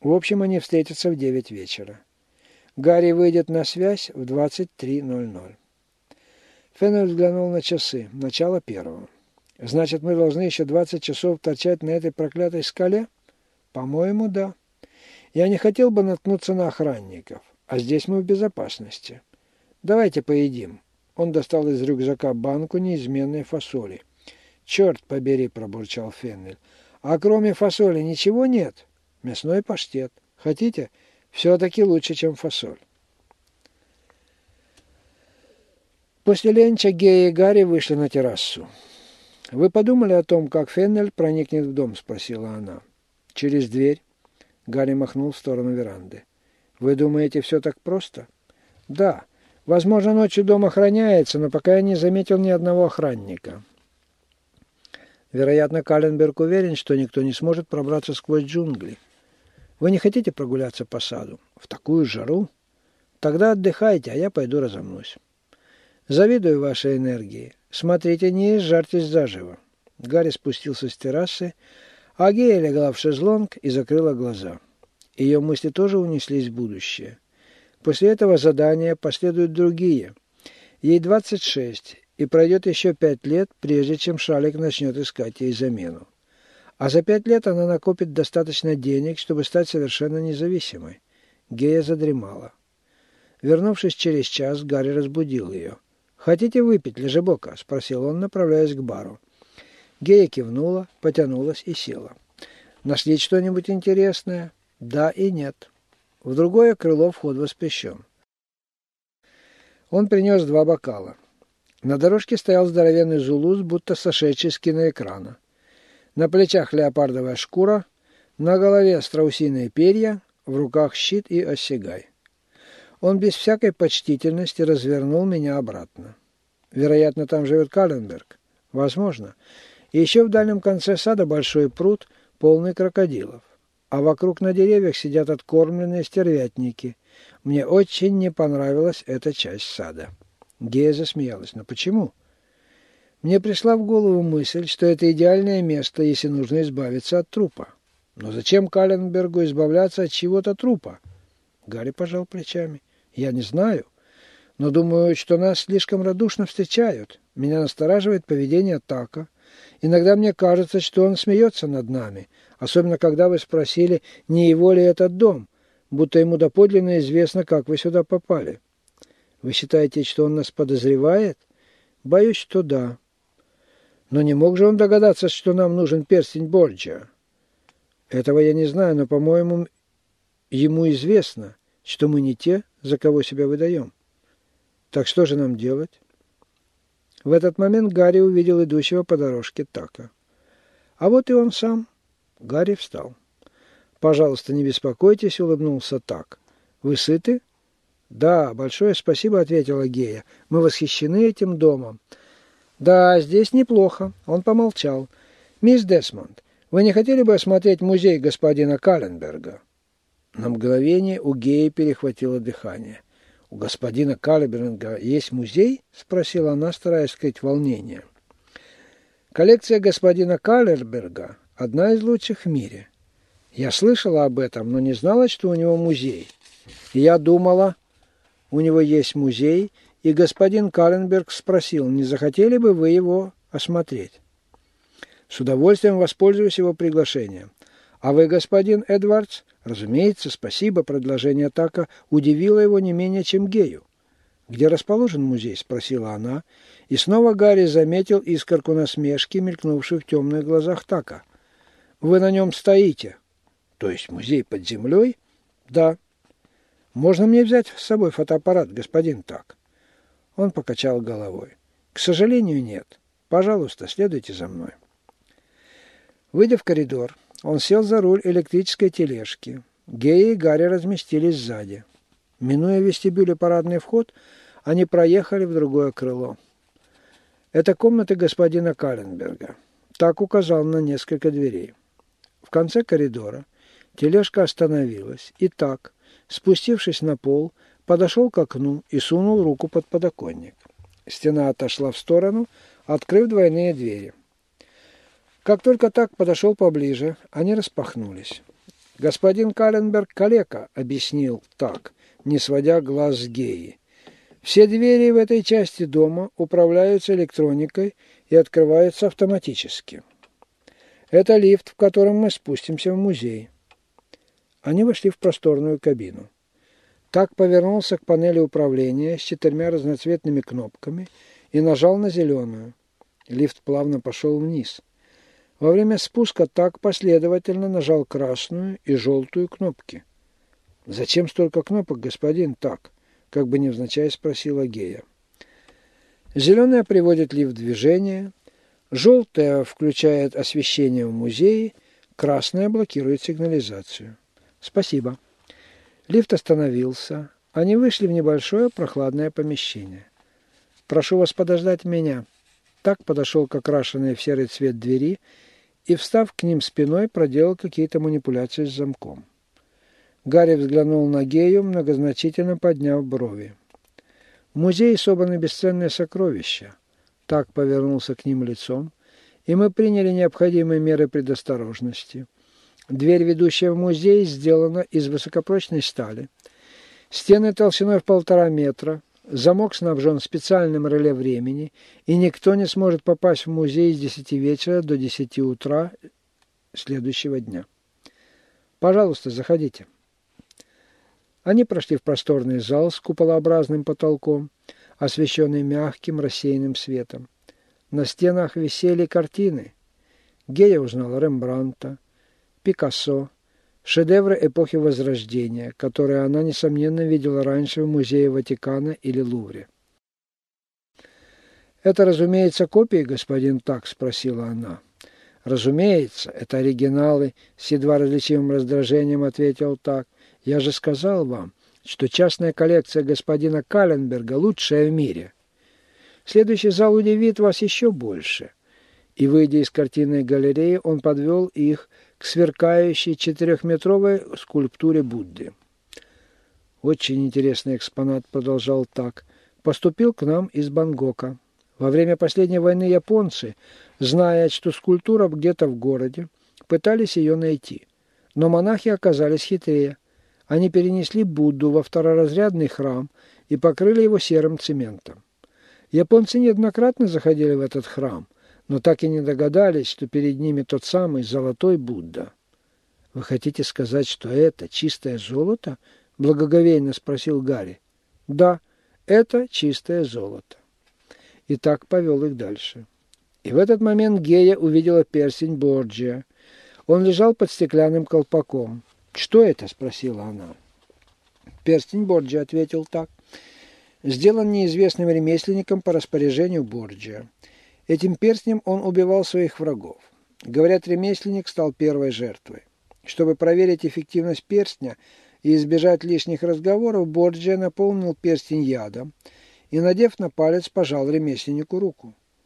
В общем, они встретятся в 9 вечера. Гарри выйдет на связь в 23.00. Феннель взглянул на часы. Начало первого. Значит, мы должны еще 20 часов торчать на этой проклятой скале? По-моему, да. Я не хотел бы наткнуться на охранников, а здесь мы в безопасности. Давайте поедим. Он достал из рюкзака банку неизменной фасоли. «Черт побери!» – пробурчал Феннель. «А кроме фасоли ничего нет? Мясной паштет. Хотите? Все-таки лучше, чем фасоль». После ленча Гея и Гарри вышли на террасу. «Вы подумали о том, как Феннель проникнет в дом?» – спросила она. «Через дверь?» – Гарри махнул в сторону веранды. «Вы думаете, все так просто?» «Да. Возможно, ночью дом охраняется, но пока я не заметил ни одного охранника». Вероятно, Каленберг уверен, что никто не сможет пробраться сквозь джунгли. Вы не хотите прогуляться по саду? В такую жару? Тогда отдыхайте, а я пойду разомнусь. Завидую вашей энергии. Смотрите, не изжарьтесь заживо. Гарри спустился с террасы, а Гея легла в шезлонг и закрыла глаза. Ее мысли тоже унеслись в будущее. После этого задания последуют другие. Ей 26, и пройдет еще пять лет, прежде чем Шалик начнет искать ей замену. А за пять лет она накопит достаточно денег, чтобы стать совершенно независимой. Гея задремала. Вернувшись через час, Гарри разбудил ее. «Хотите выпить, лежебока?» – спросил он, направляясь к бару. Гея кивнула, потянулась и села. «Нашли что-нибудь интересное?» «Да и нет». В другое крыло вход воспрещен. Он принес два бокала. На дорожке стоял здоровенный зулус, будто сошедший с киноэкрана. На плечах леопардовая шкура, на голове страусиные перья, в руках щит и осягай. Он без всякой почтительности развернул меня обратно. Вероятно, там живет Каленберг. Возможно. И еще в дальнем конце сада большой пруд, полный крокодилов. А вокруг на деревьях сидят откормленные стервятники. Мне очень не понравилась эта часть сада. Гея засмеялась. Но почему? Мне пришла в голову мысль, что это идеальное место, если нужно избавиться от трупа. Но зачем Каленбергу избавляться от чего-то трупа? Гарри пожал плечами. Я не знаю, но думаю, что нас слишком радушно встречают. Меня настораживает поведение Така. Иногда мне кажется, что он смеется над нами, особенно когда вы спросили, не его ли этот дом, будто ему доподлинно известно, как вы сюда попали. Вы считаете, что он нас подозревает? Боюсь, что да. Но не мог же он догадаться, что нам нужен перстень Борджа? Этого я не знаю, но, по-моему, ему известно, что мы не те, за кого себя выдаем. Так что же нам делать? В этот момент Гарри увидел идущего по дорожке Така. А вот и он сам. Гарри встал. «Пожалуйста, не беспокойтесь», — улыбнулся Так. «Вы сыты?» «Да, большое спасибо», — ответила Гея. «Мы восхищены этим домом». «Да, здесь неплохо», — он помолчал. «Мисс Десмонд, вы не хотели бы осмотреть музей господина Каленберга?» На мгновение у Геи перехватило дыхание. «У господина Калеберинга есть музей?» – спросила она, стараясь скрыть волнение. «Коллекция господина Калерберга – одна из лучших в мире. Я слышала об этом, но не знала, что у него музей. И я думала, у него есть музей, и господин Каленберг спросил, не захотели бы вы его осмотреть. С удовольствием воспользуюсь его приглашением. А вы, господин Эдвардс, Разумеется, спасибо, предложение Така удивило его не менее, чем Гею. «Где расположен музей?» – спросила она, и снова Гарри заметил искорку насмешки, мелькнувшую в темных глазах Така. «Вы на нем стоите». «То есть музей под землей?» «Да». «Можно мне взять с собой фотоаппарат, господин Так?» Он покачал головой. «К сожалению, нет. Пожалуйста, следуйте за мной». Выйдя в коридор, он сел за руль электрической тележки. Гея и Гарри разместились сзади. Минуя вестибюль и парадный вход, они проехали в другое крыло. Это комнаты господина Каленберга. Так указал на несколько дверей. В конце коридора тележка остановилась, и так, спустившись на пол, подошел к окну и сунул руку под подоконник. Стена отошла в сторону, открыв двойные двери. Как только так подошел поближе, они распахнулись. Господин Каленберг калека объяснил так, не сводя глаз с геи. Все двери в этой части дома управляются электроникой и открываются автоматически. Это лифт, в котором мы спустимся в музей. Они вошли в просторную кабину. Так повернулся к панели управления с четырьмя разноцветными кнопками и нажал на зеленую. Лифт плавно пошел вниз. Во время спуска так последовательно нажал красную и желтую кнопки. «Зачем столько кнопок, господин Так?» – как бы невзначай спросила Гея. Зеленая приводит лифт в движение, желтая включает освещение в музее, красная блокирует сигнализацию. Спасибо. Лифт остановился. Они вышли в небольшое прохладное помещение. «Прошу вас подождать меня». Так подошел к окрашенной в серый цвет двери и, встав к ним спиной, проделал какие-то манипуляции с замком. Гарри взглянул на Гею, многозначительно подняв брови. В музее собраны бесценные сокровища. Так повернулся к ним лицом, и мы приняли необходимые меры предосторожности – Дверь, ведущая в музей, сделана из высокопрочной стали. Стены толщиной в полтора метра. Замок снабжен специальным реле времени, и никто не сможет попасть в музей с 10 вечера до 10 утра следующего дня. Пожалуйста, заходите. Они прошли в просторный зал с куполообразным потолком, освещенный мягким рассеянным светом. На стенах висели картины. Гея узнала Рембранта, Пикассо, шедевры эпохи Возрождения, которые она, несомненно, видела раньше в Музее Ватикана или Лувре. «Это, разумеется, копии, господин Так?» – спросила она. «Разумеется, это оригиналы», – с едва различимым раздражением ответил Так. «Я же сказал вам, что частная коллекция господина Каленберга лучшая в мире. Следующий зал удивит вас еще больше». И, выйдя из картинной галереи, он подвел их к сверкающей четырехметровой скульптуре Будды. Очень интересный экспонат, продолжал так, поступил к нам из Бангока. Во время последней войны японцы, зная, что скульптура где-то в городе, пытались ее найти. Но монахи оказались хитрее. Они перенесли Будду во второразрядный храм и покрыли его серым цементом. Японцы неоднократно заходили в этот храм – но так и не догадались, что перед ними тот самый золотой Будда. «Вы хотите сказать, что это чистое золото?» – благоговейно спросил Гарри. «Да, это чистое золото». И так повел их дальше. И в этот момент Гея увидела перстень Борджия. Он лежал под стеклянным колпаком. «Что это?» – спросила она. Перстень Борджия ответил так. «Сделан неизвестным ремесленником по распоряжению Борджия. Этим перстнем он убивал своих врагов. Говорят, ремесленник стал первой жертвой. Чтобы проверить эффективность перстня и избежать лишних разговоров, Борджия наполнил перстень ядом и, надев на палец, пожал ремесленнику руку.